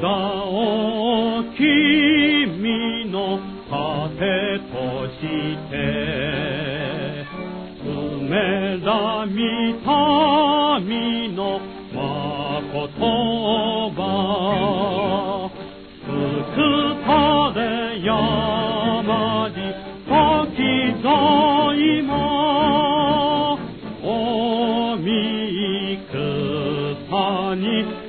座を君の盾として梅田民のまことばつくたで山に時ぞいもおみくさに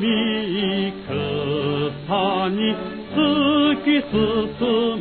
三草に突き進む。